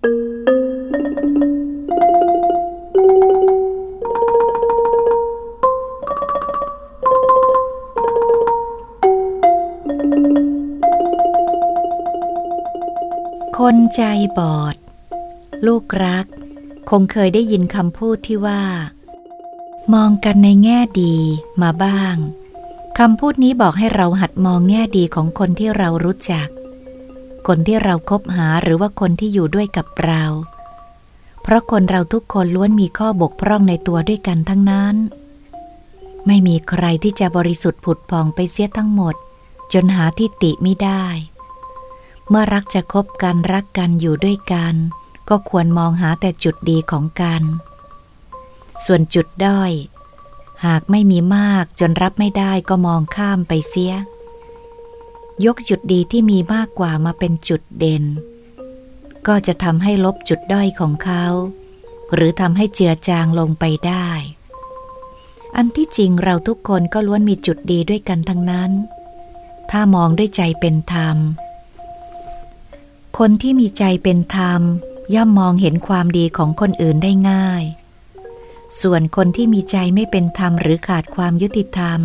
คนใจบอด ลูกรัก คงเคยได้ยินคำพูดที่ว่า มองกันในแง่ดีมาบ้างคำพูดนี้บอกให้เราหัดมองแง่ดีของคนที่เรารู้จัก คนที่เราครบหาหรือว่าคนที่อยู่ด้วยกับเรา เพราะคนเราทุกคนล้วนมีข้อบกพร่องในตัวด้วยกันทั้งนั้น ไม่มีใครที่จะบริสุทธิ์ผุดพองไปเสียทั้งหมด จนหาที่ติไม่ได้ เมื่อรักจะคบกันรักกันอยู่ด้วยกัน ก็ควรมองหาแต่จุดดีของกัน ส่วนจุดด้อย หากไม่มีมากจนรับไม่ได้ก็มองข้ามไปเสีย ยกจุดดีที่มีมากกว่ามาเป็นจุดเด่น ก็จะทำให้ลบจุดด้อยของเขา หรือทำให้เจือจางลงไปได้ อันที่จริงเราทุกคนก็ล้วนมีจุดดีด้วยกันทั้งนั้น ถ้ามองด้วยใจเป็นธรรม คนที่มีใจเป็นธรรม ย่อมมองเห็นความดีของคนอื่นได้ง่าย ส่วนคนที่มีใจไม่เป็นธรรมหรือขาดความยุติธรรม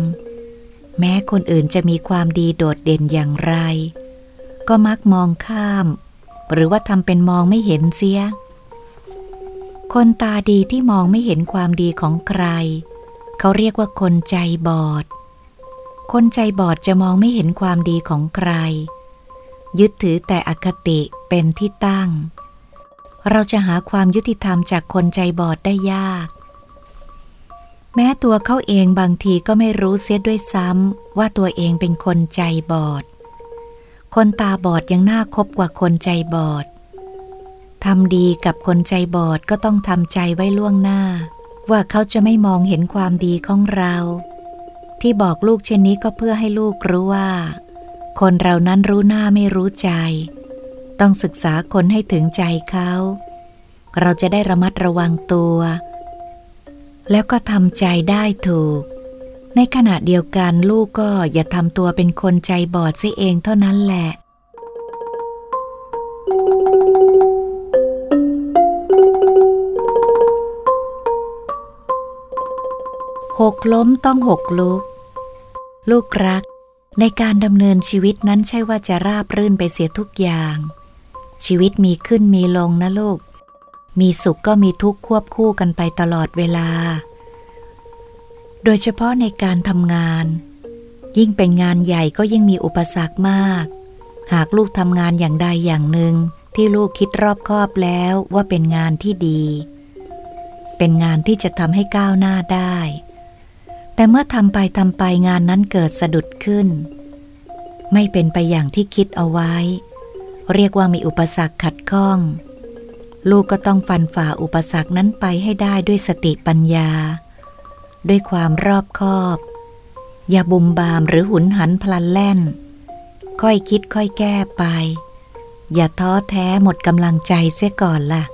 แม้คนอื่นจะมีความดีโดดเด่นอย่างไร ก็มักมองข้าม หรือว่าทำเป็นมองไม่เห็นเสีย คนตาดีที่มองไม่เห็นความดีของใคร เขาเรียกว่าคนใจบอด คนใจบอดจะมองไม่เห็นความดีของใคร ยึดถือแต่อคติเป็นที่ตั้ง เราจะหาความยุติธรรมจากคนใจบอดได้ยาก แม้ตัวเขาเองบางทีก็ไม่รู้เสียด้วยซ้ำว่าตัวเองเป็นคนใจบอด คนตาบอดยังน่าคบกว่าคนใจบอดทำดีกับคนใจบอดก็ต้องทำใจไว้ล่วงหน้า ว่าเขาจะไม่มองเห็นความดีของเรา ที่บอกลูกเช่นนี้ก็เพื่อให้ลูกรู้ว่า คนเรานั้นรู้หน้าไม่รู้ใจ ต้องศึกษาคนให้ถึงใจเขา เราจะได้ระมัดระวังตัว แล้วก็ทำใจได้ถูก ในขณะเดียวกันลูกก็อย่าทำตัวเป็นคนใจบอดซิเองเท่านั้นแหละ หกล้มต้องหกลุก ลูกรัก ในการดำเนินชีวิตนั้นใช่ว่าจะราบรื่นไปเสียทุกอย่าง ชีวิตมีขึ้นมีลงนะลูก มีสุขก็มีทุกข์ควบคู่กันไปตลอดเวลา โดยเฉพาะในการทำงาน ยิ่งเป็นงานใหญ่ก็ยิ่งมีอุปสรรคมาก หากลูกทำงานอย่างใดอย่างหนึ่งที่ลูกคิดรอบคอบแล้วว่าเป็นงานที่ดี เป็นงานที่จะทำให้ก้าวหน้าได้ แต่เมื่อทำไปทำไปงานนั้นเกิดสะดุดขึ้น ไม่เป็นไปอย่างที่คิดเอาไว้ เรียกว่ามีอุปสรรคขัดข้อง ลูกก็ต้องฟันฝ่าอุปสรรคนั้นไปให้ได้ด้วยสติปัญญา ด้วยความรอบคอบ อย่าบุมบามหรือหุนหันพลันแล่น ค่อยคิดค่อยแก้ไป อย่าท้อแท้หมดกำลังใจเสียก่อนละ่ะ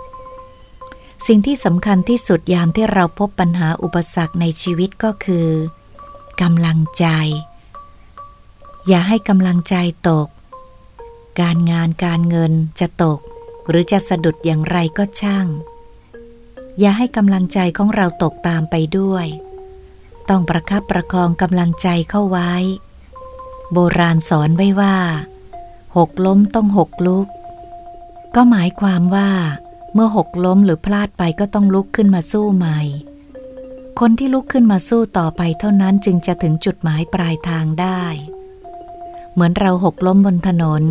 สิ่งที่สำคัญที่สุดยามที่เราพบปัญหาอุปสรรคในชีวิตก็คือกำลังใจ อย่าให้กำลังใจตก การงานการเงินจะตก หรือจะสะดุดอย่างไรก็ช่าง อย่าให้กำลังใจของเราตกตามไปด้วย ต้องประคับประคองกำลังใจเข้าไว้ โบราณสอนไว้ว่า หกล้มต้องหกลุก ก็หมายความว่า เมื่อหกล้มหรือพลาดไปก็ต้องลุกขึ้นมาสู้ใหม่ คนที่ลุกขึ้นมาสู้ต่อไปเท่านั้นจึงจะถึงจุดหมายปลายทางได้ เหมือนเราหกล้มบนถนน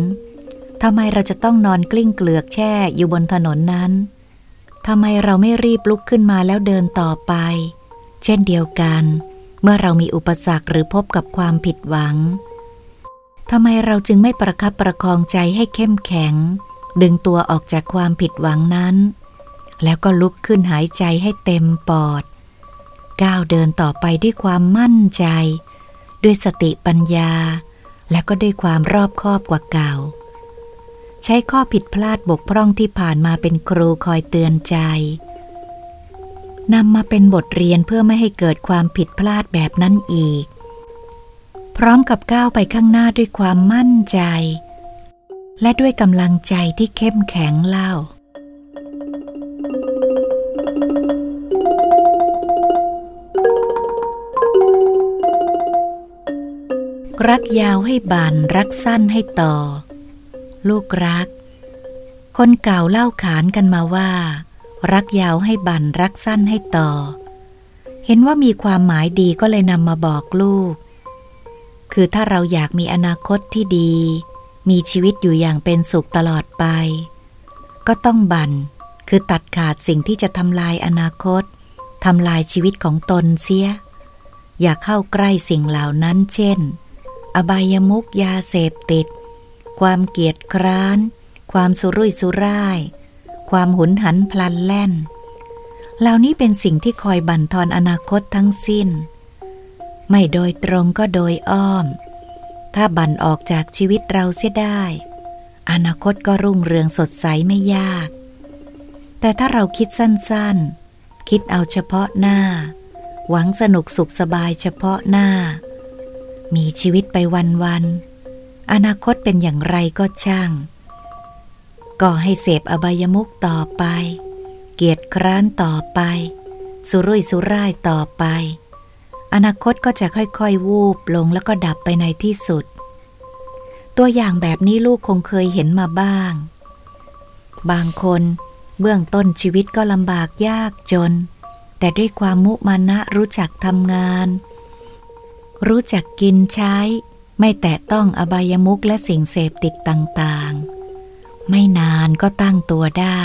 ทำไมเราจะต้องนอนกลิ้งเกลือกแช่อยู่บนถนนนั้นทำไมเราไม่รีบลุกขึ้นมาแล้วเดินต่อไป เช่นเดียวกัน เมื่อเรามีอุปสรรคหรือพบกับความผิดหวังทำไมเราจึงไม่ประคับประคองใจให้เข้มแข็ง ดึงตัวออกจากความผิดหวังนั้น แล้วก็ลุกขึ้นหายใจให้เต็มปอด ก้าวเดินต่อไปด้วยความมั่นใจ ด้วยสติปัญญา และก็ด้วยความรอบคอบกว่าเก่า ใช้ข้อผิดพลาดบกพร่องที่ผ่านมาเป็นครูคอยเตือนใจนำมาเป็นบทเรียนเพื่อไม่ให้เกิดความผิดพลาดแบบนั้นอีก พร้อมกับก้าวไปข้างหน้าด้วยความมั่นใจ และด้วยกำลังใจที่เข้มแข็งเล่า รักยาวให้บานรักสั้นให้ต่อ ลูกรัก คนเก่าเล่าขานกันมาว่า รักยาวให้บันรักสั้นให้ต่อ เห็นว่ามีความหมายดีก็เลยนำมาบอกลูก คือถ้าเราอยากมีอนาคตที่ดี มีชีวิตอยู่อย่างเป็นสุขตลอดไป ก็ต้องบันคือตัดขาดสิ่งที่จะทำลายอนาคตทำลายชีวิตของตนเสีย อย่าเข้าใกล้สิ่งเหล่านั้นเช่น อบายมุกยาเสพติด ความเกียจคร้าน ความสุรุ่ยสุร่าย ความหุนหันพลันแล่น เหล่านี้เป็นสิ่งที่คอยบั่นทอนอนาคตทั้งสิ้น ไม่โดยตรงก็โดยอ้อม ถ้าบั่นออกจากชีวิตเราเสียได้ อนาคตก็รุ่งเรืองสดใสไม่ยาก แต่ถ้าเราคิดสั้นๆ คิดเอาเฉพาะหน้า หวังสนุกสุขสบายเฉพาะหน้า มีชีวิตไปวันๆ อนาคตเป็นอย่างไรก็ช่าง ก็ให้เสพอบายมุกต่อไป เกียรติคร้านต่อไป สุรุ่ยสุร่ายต่อไป อนาคตก็จะค่อยๆ วูบลงแล้วก็ดับไปในที่สุด ตัวอย่างแบบนี้ลูกคงเคยเห็นมาบ้าง บางคนเบื้องต้นชีวิตก็ลำบากยากจน แต่ด้วยความมุมานะรู้จักทำงาน รู้จักกินใช้ ไม่แตะต้องอบายมุกและสิ่งเสพติดต่างๆ ไม่นานก็ตั้งตัวได้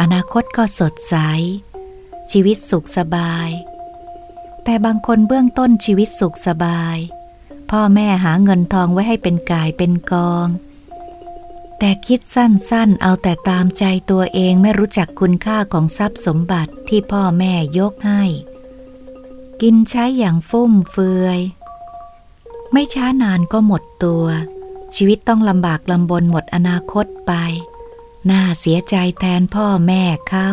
อนาคตก็สดใส ชีวิตสุขสบาย แต่บางคนเบื้องต้นชีวิตสุขสบาย พ่อแม่หาเงินทองไว้ให้เป็นกายเป็นกอง แต่คิดสั้นๆ เอาแต่ตามใจตัวเองไม่รู้จักคุณค่าของทรัพย์สมบัติที่พ่อแม่ยกให้ กินใช้อย่างฟุ่มเฟือย ไม่ช้านานก็หมดตัว ชีวิตต้องลำบากลำบนหมดอนาคตไป น่าเสียใจแทนพ่อแม่เขา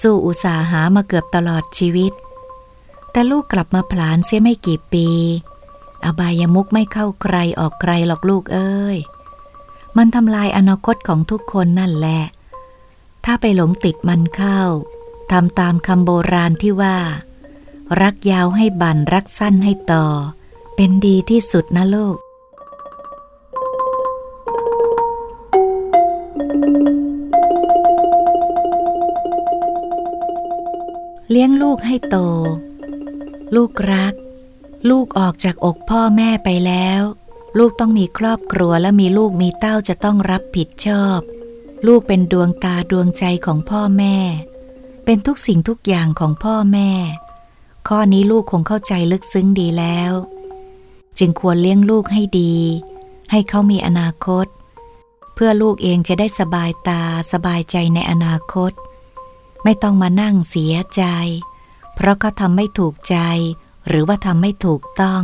สู้อุตสาหามาเกือบตลอดชีวิต แต่ลูกกลับมาผลานเสียไม่กี่ปี อบายมุกไม่เข้าใครออกใครหรอกลูกเอ้ย มันทำลายอนาคตของทุกคนนั่นแหละ ถ้าไปหลงติดมันเข้าทำตามคำโบราณที่ว่า รักยาวให้บันรักสั้นให้ต่อ เป็นดีที่สุดนะลูก เลี้ยงลูกให้โต ลูกรัก ลูกออกจากอกพ่อแม่ไปแล้ว ลูกต้องมีครอบครัวและมีลูกมีเต้าจะต้องรับผิดชอบ ลูกเป็นดวงตาดวงใจของพ่อแม่ เป็นทุกสิ่งทุกอย่างของพ่อแม่ ข้อนี้ลูกคงเข้าใจลึกซึ้งดีแล้ว จึงควรเลี้ยงลูกให้ดี ให้เขามีอนาคต เพื่อลูกเองจะได้สบายตาสบายใจในอนาคต ไม่ต้องมานั่งเสียใจ เพราะเขาทำไม่ถูกใจ หรือว่าทำไม่ถูกต้อง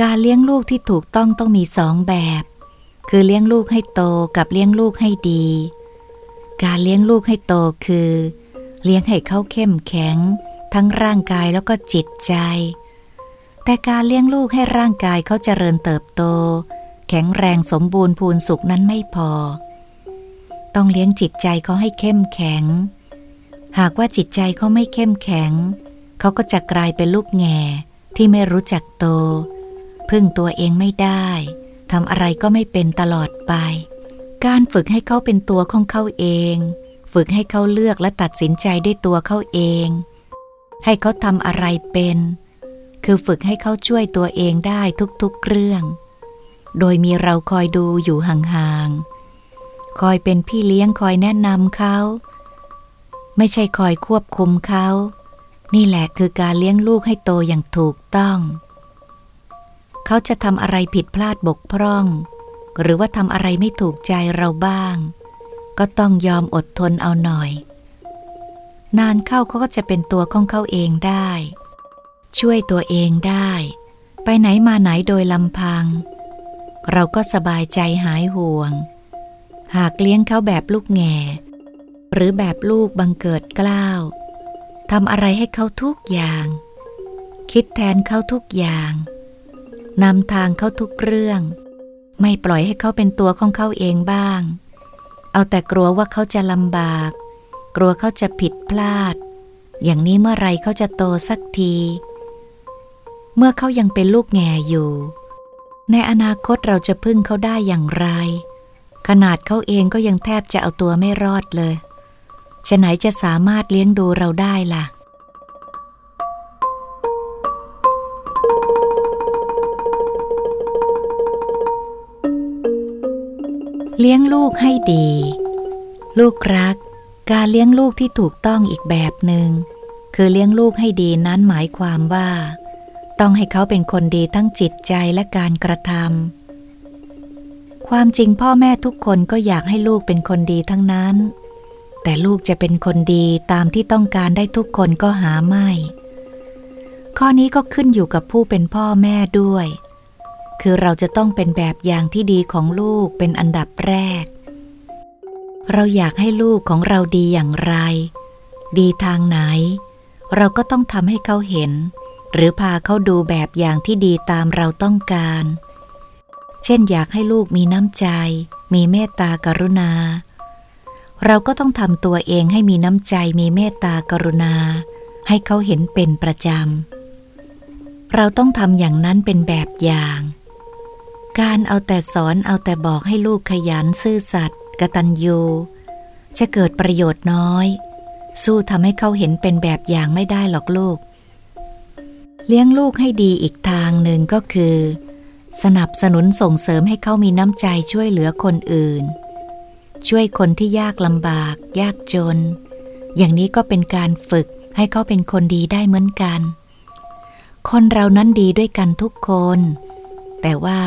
การเลี้ยงลูกที่ถูกต้องต้องมีสองแบบ คือเลี้ยงลูกให้โตกับเลี้ยงลูกให้ดี การเลี้ยงลูกให้โตคือ เลี้ยงให้เขาเข้มแข็ง ทั้งร่างกายแล้วก็จิตใจ แต่การเลี้ยงลูกให้ร่างกายเขาเจริญเติบโต แข็งแรงสมบูรณ์พูนสุขนั้นไม่พอ ต้องเลี้ยงจิตใจเขาให้เข้มแข็ง หากว่าจิตใจเขาไม่เข้มแข็ง เขาก็จะกลายเป็นลูกแง่ที่ไม่รู้จักโต พึ่งตัวเองไม่ได้ทำอะไรก็ไม่เป็นตลอดไป การฝึกให้เขาเป็นตัวของเขาเอง ฝึกให้เขาเลือกและตัดสินใจด้วยตัวเขาเอง ให้เขาทำอะไรเป็น คือฝึกให้เขาช่วยตัวเองได้ทุกๆเรื่อง โดยมีเราคอยดูอยู่ห่างๆ คอยเป็นพี่เลี้ยงคอยแนะนำเขา ไม่ใช่คอยควบคุมเขา นี่แหละคือการเลี้ยงลูกให้โตอย่างถูกต้อง เขาจะทำอะไรผิดพลาดบกพร่อง หรือว่าทำอะไรไม่ถูกใจเราบ้าง ก็ต้องยอมอดทนเอาหน่อย นานเข้าเขาก็จะเป็นตัวของเขาเองได้ ช่วยตัวเองได้ ไปไหนมาไหนโดยลำพัง เราก็สบายใจหายห่วง หากเลี้ยงเขาแบบลูกแง่ หรือแบบลูกบังเกิดกล้าวทำอะไรให้เขาทุกอย่าง คิดแทนเขาทุกอย่างนำทางเขาทุกเรื่อง ไม่ปล่อยให้เขาเป็นตัวของเขาเองบ้าง เอาแต่กลัวว่าเขาจะลำบาก กลัวเขาจะผิดพลาด อย่างนี้เมื่อไรเขาจะโตสักที เมื่อเขายังเป็นลูกแง่อยู่ ในอนาคตเราจะพึ่งเขาได้อย่างไร ขนาดเขาเองก็ยังแทบจะเอาตัวไม่รอดเลยจะไหนจะสามารถเลี้ยงดูเราได้ล่ะ เลี้ยงลูกให้ดี ลูกรัก การเลี้ยงลูกที่ถูกต้องอีกแบบหนึง่งคือเลี้ยงลูกให้ดีนั้นหมายความว่า ต้องให้เขาเป็นคนดีทั้งจิตใจและการกระทำความจริงพ่อแม่ทุกคนก็อยากให้ลูกเป็นคนดีทั้งนั้น แต่ลูกจะเป็นคนดีตามที่ต้องการได้ทุกคนก็หาไม่ ข้อนี้ก็ขึ้นอยู่กับผู้เป็นพ่อแม่ด้วย คือเราจะต้องเป็นแบบอย่างที่ดีของลูกเป็นอันดับแรก เราอยากให้ลูกของเราดีอย่างไร ดีทางไหน เราก็ต้องทำให้เขาเห็น หรือพาเขาดูแบบอย่างที่ดีตามเราต้องการ เช่นอยากให้ลูกมีน้ำใจ มีเมตตากรุณา เราก็ต้องทำตัวเองให้มีน้ำใจมีเมตตากรุณา ให้เขาเห็นเป็นประจำ เราต้องทำอย่างนั้นเป็นแบบอย่าง การเอาแต่สอนเอาแต่บอกให้ลูกขยันซื่อสัตย์กตัญญูจะเกิดประโยชน์น้อย สู้ทำให้เขาเห็นเป็นแบบอย่างไม่ได้หรอกลูก เลี้ยงลูกให้ดีอีกทางหนึ่งก็คือ สนับสนุนส่งเสริมให้เขามีน้ำใจช่วยเหลือคนอื่น ช่วยคนที่ยากลำบาก ยากจน อย่างนี้ก็เป็นการฝึกให้เขาเป็นคนดีได้เหมือนกัน คนเรานั้นดีด้วยกันทุกคน แต่ว่า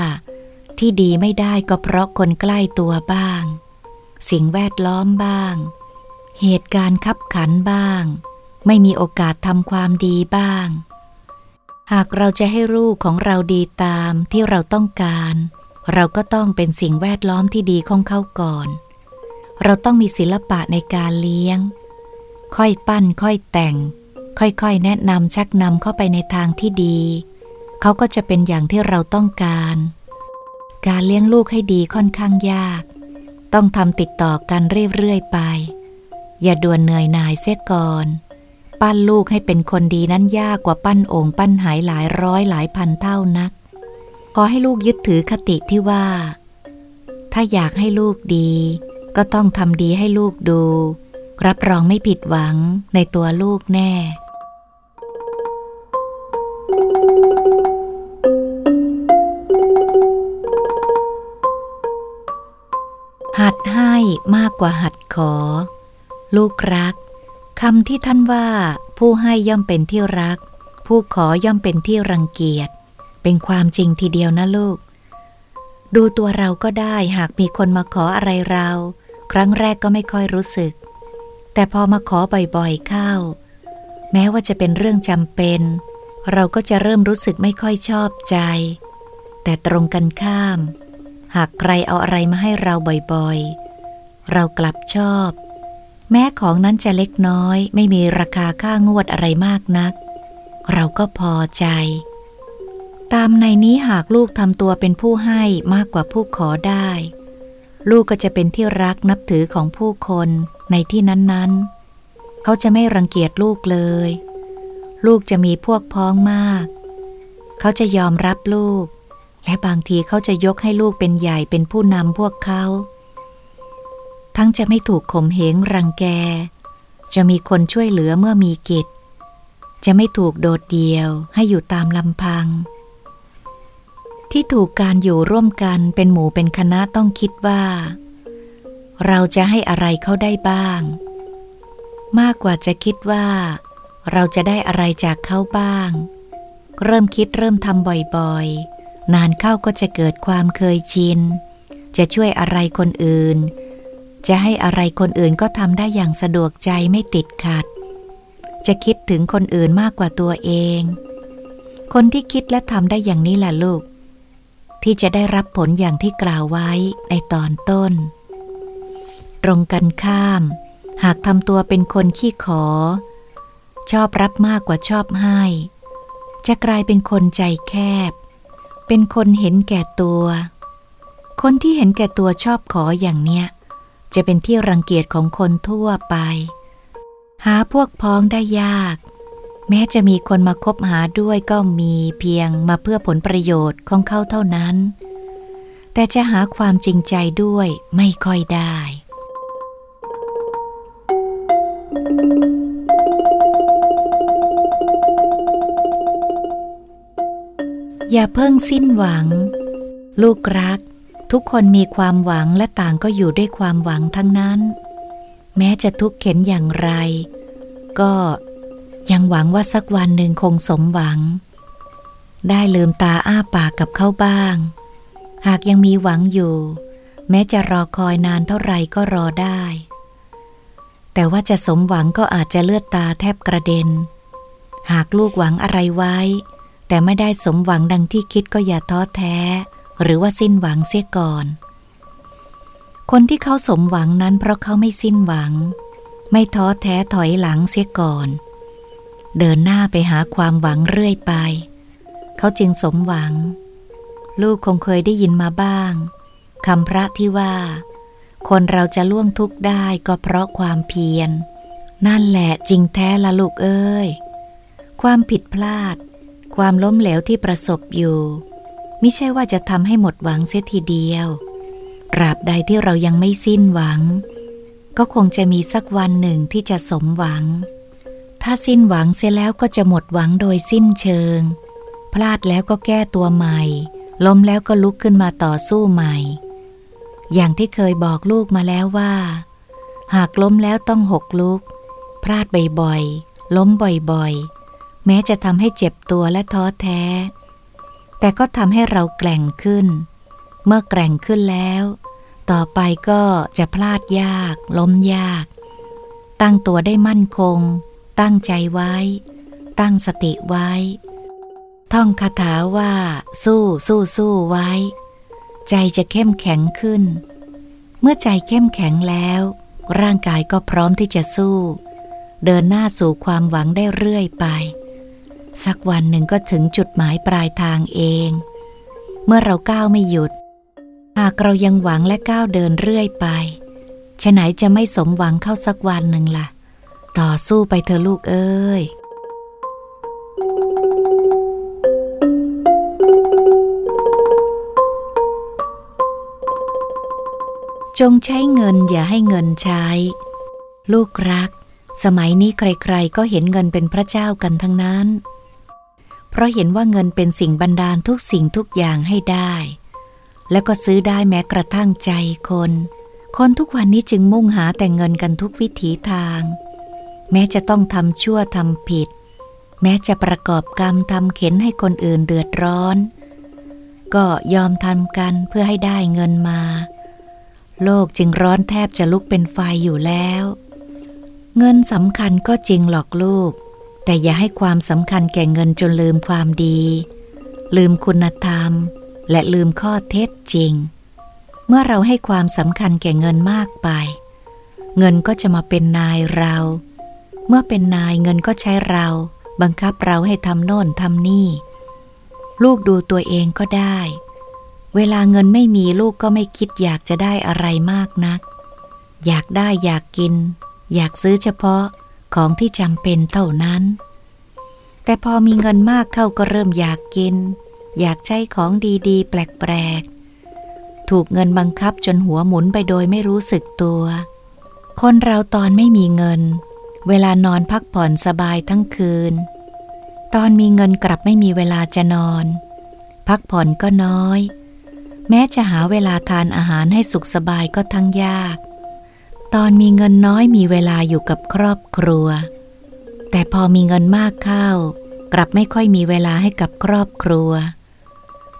ที่ดีไม่ได้ก็เพราะคนใกล้ตัวบ้าง สิ่งแวดล้อมบ้าง เหตุการณ์ขับขันบ้าง ไม่มีโอกาสทำความดีบ้าง หากเราจะให้ลูกของเราดีตามที่เราต้องการ เราก็ต้องเป็นสิ่งแวดล้อมที่ดีของเขาก่อน เราต้องมีศิลปะในการเลี้ยง ค่อยปั้นค่อยแต่ง ค่อยๆ แนะนำชักนำเข้าไปในทางที่ดี เขาก็จะเป็นอย่างที่เราต้องการ การเลี้ยงลูกให้ดีค่อนข้างยาก ต้องทำติดต่อกันเรื่อยๆไป อย่าด่วนเหนื่อยหน่ายเสียก่อน ปั้นลูกให้เป็นคนดีนั้นยากกว่าปั้นโอ่งปั้นหายหลายร้อยหลายพันเท่านัก ขอให้ลูกยึดถือคติที่ว่า ถ้าอยากให้ลูกดี ก็ต้องทำดีให้ลูกดู รับรองไม่ผิดหวังในตัวลูกแน่หัดให้มากกว่าหัดขอ ลูกรัก คำที่ท่านว่า ผู้ให้ย่อมเป็นที่รัก ผู้ขอย่อมเป็นที่รังเกียจ เป็นความจริงทีเดียวนะลูก ดูตัวเราก็ได้หากมีคนมาขออะไรเรา ครั้งแรกก็ไม่ค่อยรู้สึก แต่พอมาขอบ่อยๆเข้า แม้ว่าจะเป็นเรื่องจำเป็น เราก็จะเริ่มรู้สึกไม่ค่อยชอบใจ แต่ตรงกันข้าม หากใครเอาอะไรมาให้เราบ่อยๆ เรากลับชอบ แม้ของนั้นจะเล็กน้อย ไม่มีราคาค่างวดอะไรมากนัก เราก็พอใจ ตามในนี้หากลูกทำตัวเป็นผู้ให้มากกว่าผู้ขอได้ ลูกก็จะเป็นที่รักนับถือของผู้คนในที่นั้นๆ เขาจะไม่รังเกียจลูกเลย ลูกจะมีพวกพ้องมาก เขาจะยอมรับลูก และบางทีเขาจะยกให้ลูกเป็นใหญ่เป็นผู้นำพวกเขา ทั้งจะไม่ถูกข่มเหงรังแก จะมีคนช่วยเหลือเมื่อมีกิจ จะไม่ถูกโดดเดี่ยวให้อยู่ตามลำพัง ที่ถูกการอยู่ร่วมกันเป็นหมู่เป็นคณะต้องคิดว่า เราจะให้อะไรเขาได้บ้าง มากกว่าจะคิดว่า เราจะได้อะไรจากเขาบ้าง เริ่มคิดเริ่มทำบ่อยๆ นานเข้าก็จะเกิดความเคยชิน จะช่วยอะไรคนอื่น จะให้อะไรคนอื่นก็ทำได้อย่างสะดวกใจไม่ติดขัด จะคิดถึงคนอื่นมากกว่าตัวเอง คนที่คิดและทำได้อย่างนี้แหละลูก ที่จะได้รับผลอย่างที่กล่าวไว้ในตอนต้น ตรงกันข้าม หากทำตัวเป็นคนขี้ขอ ชอบรับมากกว่าชอบให้ จะกลายเป็นคนใจแคบ เป็นคนเห็นแก่ตัว คนที่เห็นแก่ตัวชอบขออย่างเนี้ย จะเป็นที่รังเกียจของคนทั่วไป หาพวกพ้องได้ยาก แม้จะมีคนมาคบหาด้วยก็มีเพียงมาเพื่อผลประโยชน์ของเขาเท่านั้น แต่จะหาความจริงใจด้วยไม่ค่อยได้อย่าเพิ่งสิ้นหวัง ลูกรัก ทุกคนมีความหวังและต่างก็อยู่ด้วยความหวังทั้งนั้น แม้จะทุกข์เข็นอย่างไร ก็ยังหวังว่าสักวันหนึ่งคงสมหวัง ได้ลืมตาอ้าปากกับเขาบ้าง หากยังมีหวังอยู่ แม้จะรอคอยนานเท่าไรก็รอได้ แต่ว่าจะสมหวังก็อาจจะเลือดตาแทบกระเด็น หากลูกหวังอะไรไว้ แต่ไม่ได้สมหวังดังที่คิดก็อย่าท้อแท้ หรือว่าสิ้นหวังเสียก่อน คนที่เขาสมหวังนั้นเพราะเขาไม่สิ้นหวัง ไม่ท้อแท้ถอยหลังเสียก่อน เดินหน้าไปหาความหวังเรื่อยไป เขาจึงสมหวัง ลูกคงเคยได้ยินมาบ้างคำพระที่ว่า คนเราจะล่วงทุกข์ได้ก็เพราะความเพียร นั่นแหละจริงแท้ละลูกเอ้ย ความผิดพลาด ความล้มเหลวที่ประสบอยู่ ไม่ใช่ว่าจะทำให้หมดหวังเสียทีเดียวตราบใดที่เรายังไม่สิ้นหวัง ก็คงจะมีสักวันหนึ่งที่จะสมหวัง ถ้าสิ้นหวังเสียแล้วก็จะหมดหวังโดยสิ้นเชิง พลาดแล้วก็แก้ตัวใหม่ ล้มแล้วก็ลุกขึ้นมาต่อสู้ใหม่ อย่างที่เคยบอกลูกมาแล้วว่า หากล้มแล้วต้องหกลุก พลาดบ่อยๆล้มบ่อยๆ แม้จะทำให้เจ็บตัวและท้อแท้ แต่ก็ทำให้เราแกร่งขึ้น เมื่อแกร่งขึ้นแล้ว ต่อไปก็จะพลาดยาก ล้มยาก ตั้งตัวได้มั่นคง ตั้งใจไว้ ตั้งสติไว้ ท่องคาถาว่า สู้สู้สู้ไว้ ใจจะเข้มแข็งขึ้น เมื่อใจเข้มแข็งแล้ว ร่างกายก็พร้อมที่จะสู้ เดินหน้าสู่ความหวังได้เรื่อยไป สักวันหนึ่งก็ถึงจุดหมายปลายทางเอง เมื่อเราก้าวไม่หยุด หากเรายังหวังและก้าวเดินเรื่อยไปฉไหนจะไม่สมหวังเข้าสักวันหนึ่งละ่ะ ต่อสู้ไปเธอลูกเอ้ยจงใช้เงินอย่าให้เงินใช้ ลูกรัก สมัยนี้ใครๆก็เห็นเงินเป็นพระเจ้ากันทั้งนั้น เพราะเห็นว่าเงินเป็นสิ่งบันดาลทุกสิ่งทุกอย่างให้ได้ แล้วก็ซื้อได้แม้กระทั่งใจคน คนทุกวันนี้จึงมุ่งหาแต่เงินกันทุกวิถีทาง แม้จะต้องทำชั่วทำผิด แม้จะประกอบกรรมทำเข็นให้คนอื่นเดือดร้อน ก็ยอมทำกันเพื่อให้ได้เงินมา โลกจึงร้อนแทบจะลุกเป็นไฟอยู่แล้ว เงินสำคัญก็จริงหรอกลูก แต่อย่าให้ความสำคัญแก่เงินจนลืมความดี ลืมคุณธรรม และลืมข้อเท็จจริง เมื่อเราให้ความสำคัญแก่เงินมากไป เงินก็จะมาเป็นนายเรา เมื่อเป็นนายเงินก็ใช้เรา บังคับเราให้ทำโน่นทำนี่ ลูกดูตัวเองก็ได้ เวลาเงินไม่มีลูกก็ไม่คิดอยากจะได้อะไรมากนัก อยากได้อยากกิน อยากซื้อเฉพาะ ของที่จำเป็นเท่านั้น แต่พอมีเงินมากเข้าก็เริ่มอยากกิน อยากใช้ของดีๆ แปลกๆ ถูกเงินบังคับจนหัวหมุนไปโดยไม่รู้สึกตัว คนเราตอนไม่มีเงิน เวลานอนพักผ่อนสบายทั้งคืน ตอนมีเงินกลับไม่มีเวลาจะนอน พักผ่อนก็น้อย แม้จะหาเวลาทานอาหารให้สุขสบายก็ทั้งยาก ตอนมีเงินน้อยมีเวลาอยู่กับครอบครัว แต่พอมีเงินมากเข้า กลับไม่ค่อยมีเวลาให้กับครอบครัว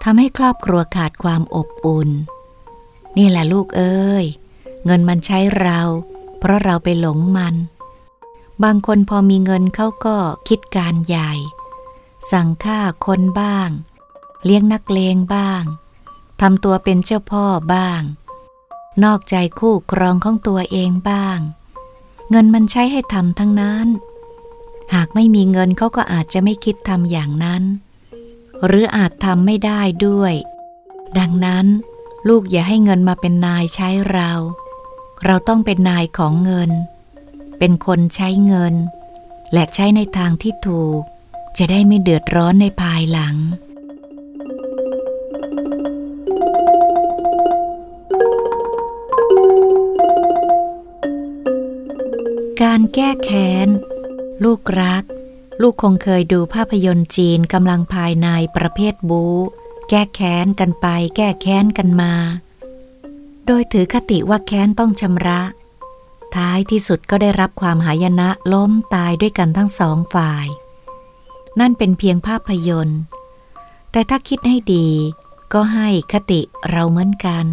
ทำให้ครอบครัวขาดความอบอุ่น นี่แหละลูกเอ้ย เงินมันใช้เรา เพราะเราไปหลงมัน บางคนพอมีเงินเขาก็คิดการใหญ่ สั่งฆ่าคนบ้าง เลี้ยงนักเลงบ้างทำตัวเป็นเจ้าพ่อบ้าง นอกใจคู่ครองของตัวเองบ้าง เงินมันใช้ให้ทำทั้งนั้น หากไม่มีเงินเขาก็อาจจะไม่คิดทำอย่างนั้น หรืออาจทำไม่ได้ด้วย ดังนั้นลูกอย่าให้เงินมาเป็นนายใช้เรา เราต้องเป็นนายของเงิน เป็นคนใช้เงิน และใช้ในทางที่ถูก จะได้ไม่เดือดร้อนในภายหลัง การแก้แค้น ลูกรัก ลูกคงเคยดูภาพยนตร์จีนกำลังภายในประเภทบู๊แก้แค้นกันไป แก้แค้นกันมา โดยถือคติว่าแค้นต้องชำระ ท้ายที่สุดก็ได้รับความหายนะล้มตายด้วยกันทั้งสองฝ่าย นั่นเป็นเพียงภาพยนตร์ แต่ถ้าคิดให้ดี ก็ให้คติเราเหมือนกัน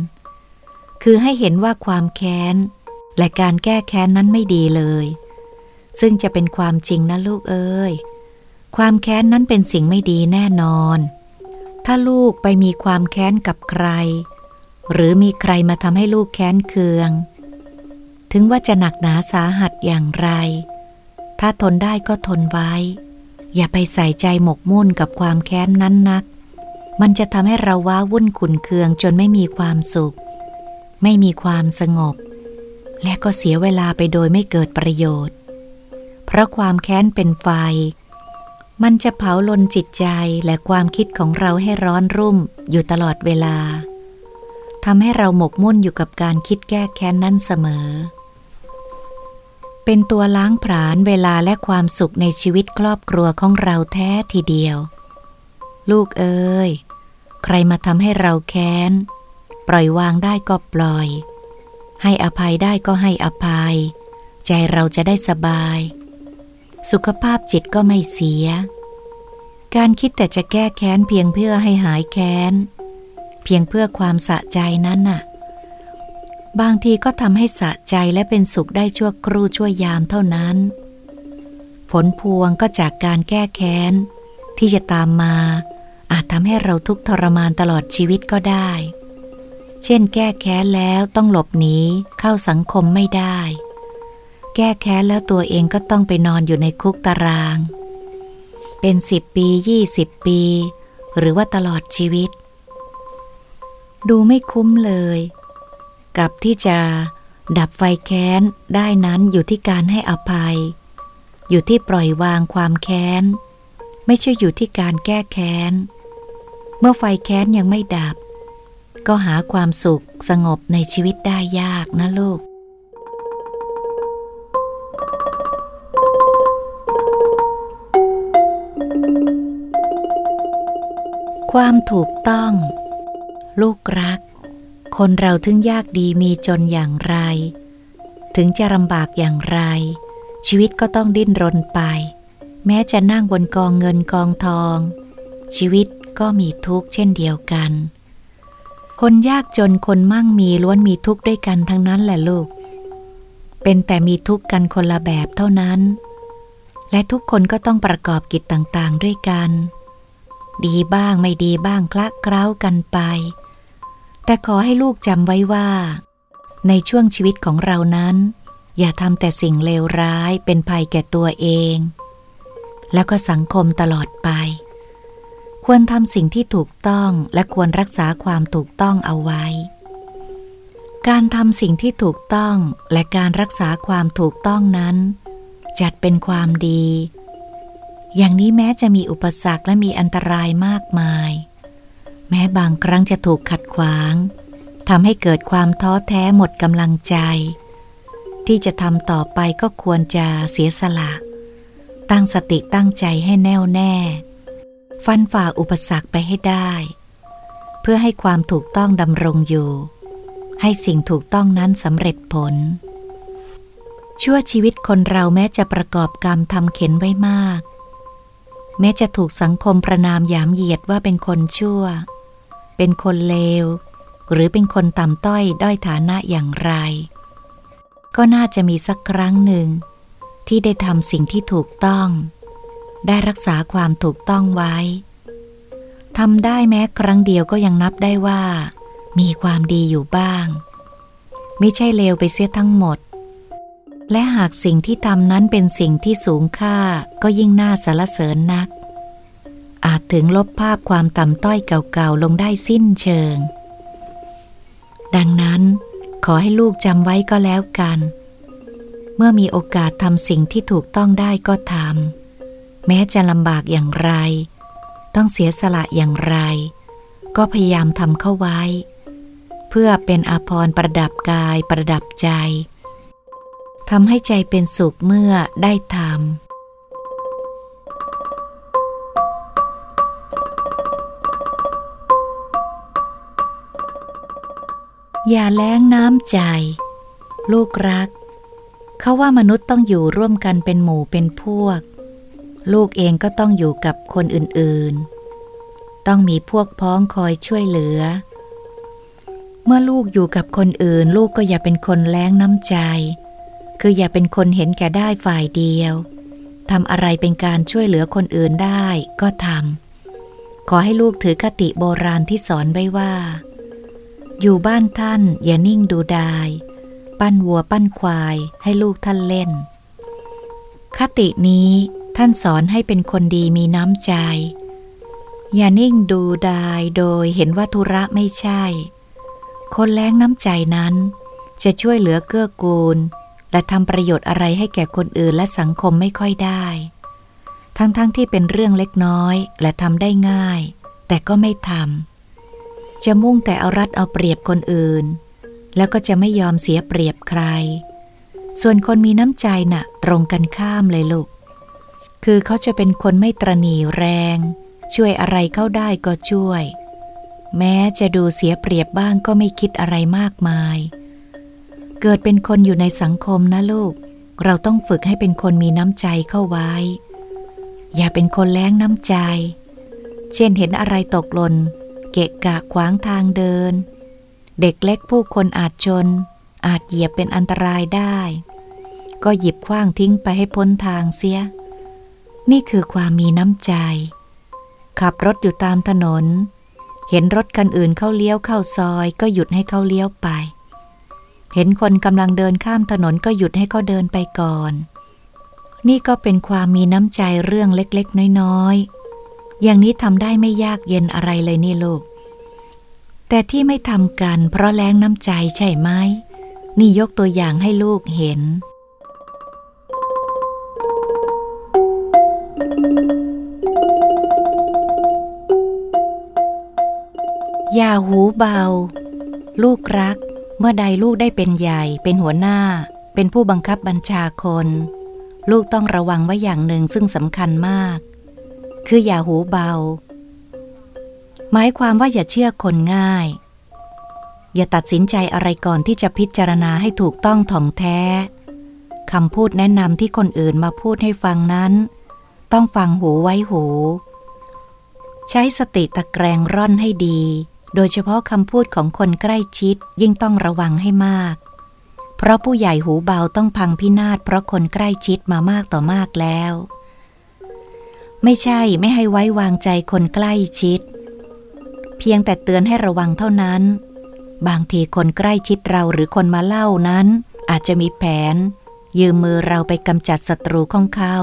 คือให้เห็นว่าความแค้น และการแก้แค้นนั้นไม่ดีเลย ซึ่งจะเป็นความจริงนะลูกเอ้ย ความแค้นนั้นเป็นสิ่งไม่ดีแน่นอน ถ้าลูกไปมีความแค้นกับใคร หรือมีใครมาทำให้ลูกแค้นเคือง ถึงว่าจะหนักหนาสาหัสอย่างไร ถ้าทนได้ก็ทนไว้ อย่าไปใส่ใจหมกมุ่นกับความแค้นนั้นนัก มันจะทำให้เราว้าวุ่นขุนเคืองจนไม่มีความสุข ไม่มีความสงบ และก็เสียเวลาไปโดยไม่เกิดประโยชน์ เพราะความแค้นเป็นไฟ มันจะเผาลนจิตใจและความคิดของเราให้ร้อนรุ่มอยู่ตลอดเวลาทำให้เราหมกมุ่นอยู่กับการคิดแก้แค้นนั่นเสมอ เป็นตัวล้างผลาญเวลาและความสุขในชีวิตครอบครัวของเราแท้ทีเดียว ลูกเอ้ย ใครมาทำให้เราแค้น ปล่อยวางได้ก็ปล่อย ให้อภัยได้ก็ให้อภัย ใจเราจะได้สบาย สุขภาพจิตก็ไม่เสีย การคิดแต่จะแก้แค้นเพียงเพื่อให้หายแค้น เพียงเพื่อความสะใจนั้นน่ะ บางทีก็ทำให้สะใจและเป็นสุขได้ชั่วครู่ชั่วยามเท่านั้น ผลพวงก็จากการแก้แค้น ที่จะตามมา อาจทำให้เราทุกทรมานตลอดชีวิตก็ได้ เช่น แก้แค้นแล้วต้องหลบหนีเข้าสังคมไม่ได้ แก้แค้นแล้วตัวเองก็ต้องไปนอนอยู่ในคุกตาราง เป็นสิบปียี่สิบปี หรือว่าตลอดชีวิต ดูไม่คุ้มเลย กับที่จะดับไฟแค้นได้นั้นอยู่ที่การให้อภัย อยู่ที่ปล่อยวางความแค้น ไม่ใช่อยู่ที่การแก้แค้น เมื่อไฟแค้นยังไม่ดับ ก็หาความสุขสงบในชีวิตได้ยากนะลูก ความถูกต้อง ลูกรัก คนเราถึงยากดีมีจนอย่างไร ถึงจะลำบากอย่างไร ชีวิตก็ต้องดิ้นรนไป แม้จะนั่งบนกองเงินกองทอง ชีวิตก็มีทุกข์เช่นเดียวกัน คนยากจนคนมั่งมีล้วนมีทุกข์ด้วยกันทั้งนั้นแหละลูก เป็นแต่มีทุกข์กันคนละแบบเท่านั้น และทุกคนก็ต้องประกอบกิจต่างๆด้วยกัน ดีบ้างไม่ดีบ้างคละเคล้ากันไป แต่ขอให้ลูกจำไว้ว่า ในช่วงชีวิตของเรานั้น อย่าทำแต่สิ่งเลวร้ายเป็นภัยแก่ตัวเอง แล้วก็สังคมตลอดไป ควรทำสิ่งที่ถูกต้องและควรรักษาความถูกต้องเอาไว้ การทำสิ่งที่ถูกต้องและการรักษาความถูกต้องนั้น จัดเป็นความดี อย่างนี้แม้จะมีอุปสรรคและมีอันตรายมากมาย แม้บางครั้งจะถูกขัดขวางทำให้เกิดความท้อแท้หมดกำลังใจ ที่จะทำต่อไปก็ควรจะเสียสละ ตั้งสติตั้งใจให้แน่วแน่ ฟันฝ่าอุปสรรคไปให้ได้ เพื่อให้ความถูกต้องดำรงอยู่ ให้สิ่งถูกต้องนั้นสำเร็จผล ชั่วชีวิตคนเราแม้จะประกอบกรรมทำเข็นไว้มาก แม้จะถูกสังคมประนามยามเหยียดว่าเป็นคนชั่ว เป็นคนเลว หรือเป็นคนต่ำต้อยด้อยฐานะอย่างไร ก็น่าจะมีสักครั้งหนึ่ง ที่ได้ทำสิ่งที่ถูกต้อง ได้รักษาความถูกต้องไว้ทำได้แม้ครั้งเดียวก็ยังนับได้ว่า มีความดีอยู่บ้าง ไม่ใช่เลวไปเสียทั้งหมด และหากสิ่งที่ทำนั้นเป็นสิ่งที่สูงค่าก็ยิ่งน่าสรรเสริญนัก อาจถึงลบภาพความต่ำต้อยเก่าๆลงได้สิ้นเชิง ดังนั้นขอให้ลูกจำไว้ก็แล้วกัน เมื่อมีโอกาสทำสิ่งที่ถูกต้องได้ก็ทำ แม้จะลำบากอย่างไร ต้องเสียสละอย่างไร ก็พยายามทำเข้าไว้ เพื่อเป็นอาภรณ์ประดับกายประดับใจทำให้ใจเป็นสุขเมื่อได้ทำอย่าแล้งน้ำใจ ลูกรัก เขาว่ามนุษย์ต้องอยู่ร่วมกันเป็นหมู่เป็นพวก ลูกเองก็ต้องอยู่กับคนอื่นๆ ต้องมีพวกพ้องคอยช่วยเหลือ เมื่อลูกอยู่กับคนอื่น ลูกก็อย่าเป็นคนแล้งน้ำใจ คืออย่าเป็นคนเห็นแก่ได้ฝ่ายเดียวทำอะไรเป็นการช่วยเหลือคนอื่นได้ก็ทำขอให้ลูกถือคติโบราณที่สอนไว้ว่า อยู่บ้านท่านอย่านิ่งดูดาย ปั้นวัวปั้นควายให้ลูกท่านเล่น คตินี้ ท่านสอนให้เป็นคนดีมีน้ำใจ อย่านิ่งดูดายโดยเห็นว่าธุระไม่ใช่ คนแรงน้ำใจนั้น จะช่วยเหลือเกื้อกูล และทำประโยชน์อะไรให้แก่คนอื่นและสังคมไม่ค่อยได้ ทั้งๆทที่เป็นเรื่องเล็กน้อยและทำได้ง่าย แต่ก็ไม่ทำจะมุ่งแต่เอารัดเอาเปรียบคนอื่น แล้วก็จะไม่ยอมเสียเปรียบใคร ส่วนคนมีน้ำใจนะ่ะ ตรงกันข้ามเลยลูก คือเขาจะเป็นคนไม่ตรณีแรง ช่วยอะไรเข้าได้ก็ช่วย แม้จะดูเสียเปรียบบ้างก็ไม่คิดอะไรมากมาย เกิดเป็นคนอยู่ในสังคมนะลูก เราต้องฝึกให้เป็นคนมีน้ำใจเข้าไว้ อย่าเป็นคนแล้งน้ำใจ เช่นเห็นอะไรตกหล่นเกะกะขวางทางเดิน เด็กเล็กผู้คนอาจชน อาจเหยียบเป็นอันตรายได้ ก็หยิบคว้างทิ้งไปให้พ้นทางเสีย นี่คือความมีน้ำใจ ขับรถอยู่ตามถนน เห็นรถคันอื่นเข้าเลี้ยวเข้าซอยก็หยุดให้เขาเลี้ยวไป เห็นคนกำลังเดินข้ามถนนก็หยุดให้เขาเดินไปก่อน นี่ก็เป็นความมีน้ำใจเรื่องเล็กๆ น้อยๆ อย่างนี้ทำได้ไม่ยากเย็นอะไรเลยนี่ลูก แต่ที่ไม่ทำกันเพราะแรงน้ำใจใช่ไหมนี่ยกตัวอย่างให้ลูกเห็น อย่าหูเบา ลูกรัก เมื่อใดลูกได้เป็นใหญ่ เป็นหัวหน้า เป็นผู้บังคับบัญชาคน ลูกต้องระวังไว้อย่างหนึ่งซึ่งสำคัญมาก คืออย่าหูเบา หมายความว่าอย่าเชื่อคนง่าย อย่าตัดสินใจอะไรก่อนที่จะพิจารณาให้ถูกต้องถ่องแท้คำพูดแนะนำที่คนอื่นมาพูดให้ฟังนั้น ต้องฟังหูไว้หู ใช้สติตะแกรงร่อนให้ดี โดยเฉพาะคำพูดของคนใกล้ชิดยิ่งต้องระวังให้มาก เพราะผู้ใหญ่หูเบาต้องพังพินาศเพราะคนใกล้ชิดมามากต่อมากแล้ว ไม่ใช่ไม่ให้ไว้วางใจคนใกล้ชิด เพียงแต่เตือนให้ระวังเท่านั้น บางทีคนใกล้ชิดเราหรือคนมาเล่านั้น อาจจะมีแผน ยืมมือเราไปกำจัดศัตรูของเขา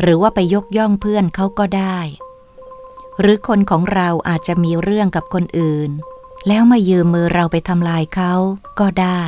หรือว่าไปยกย่องเพื่อนเขาก็ได้ หรือคนของเราอาจจะมีเรื่องกับคนอื่น แล้วมายืมมือเราไปทำลายเขาก็ได้